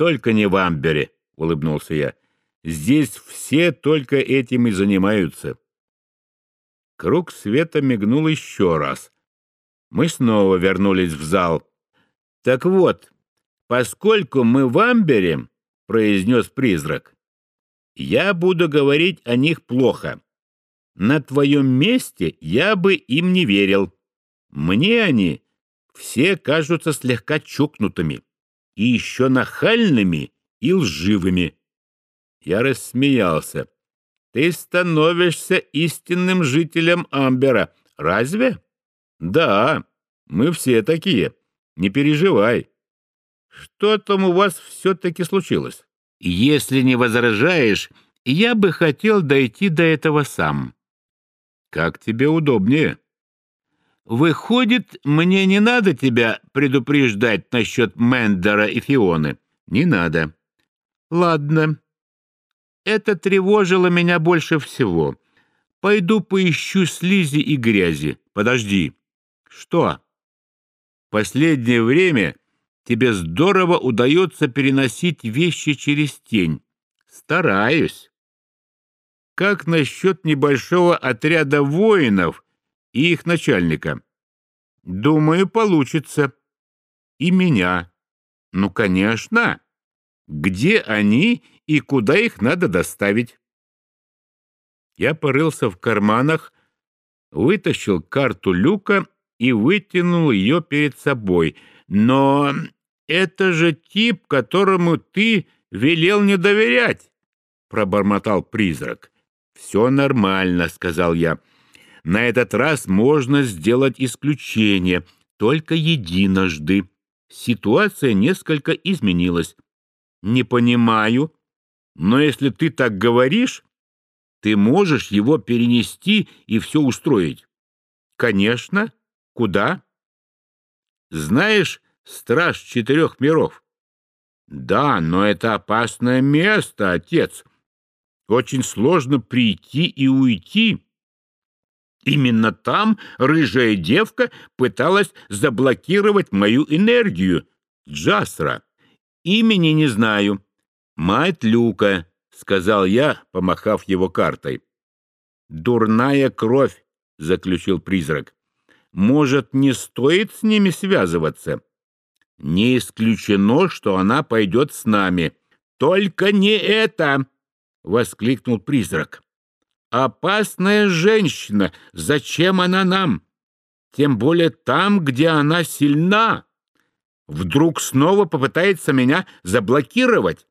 Только не в Амбере, — улыбнулся я. Здесь все только этим и занимаются. Круг света мигнул еще раз. Мы снова вернулись в зал. Так вот, поскольку мы в Амбере, — произнес призрак, — я буду говорить о них плохо. На твоем месте я бы им не верил. Мне они все кажутся слегка чокнутыми и еще нахальными и лживыми. Я рассмеялся. Ты становишься истинным жителем Амбера. Разве? Да, мы все такие. Не переживай. Что там у вас все-таки случилось? Если не возражаешь, я бы хотел дойти до этого сам. Как тебе удобнее. Выходит, мне не надо тебя предупреждать насчет Мендера и Фионы? Не надо. Ладно. Это тревожило меня больше всего. Пойду поищу слизи и грязи. Подожди. Что? Последнее время тебе здорово удается переносить вещи через тень. Стараюсь. Как насчет небольшого отряда воинов и их начальника? Думаю, получится. И меня. Ну, конечно. Где они и куда их надо доставить? Я порылся в карманах, вытащил карту люка и вытянул ее перед собой. Но это же тип, которому ты велел не доверять, — пробормотал призрак. «Все нормально», — сказал я. «На этот раз можно сделать исключение, только единожды. Ситуация несколько изменилась. Не понимаю, но если ты так говоришь, ты можешь его перенести и все устроить». «Конечно. Куда?» «Знаешь, страж четырех миров?» «Да, но это опасное место, отец очень сложно прийти и уйти. Именно там рыжая девка пыталась заблокировать мою энергию. Джасра. Имени не знаю. Мать Люка, — сказал я, помахав его картой. «Дурная кровь», — заключил призрак. «Может, не стоит с ними связываться?» «Не исключено, что она пойдет с нами. Только не это!» — воскликнул призрак. «Опасная женщина! Зачем она нам? Тем более там, где она сильна. Вдруг снова попытается меня заблокировать.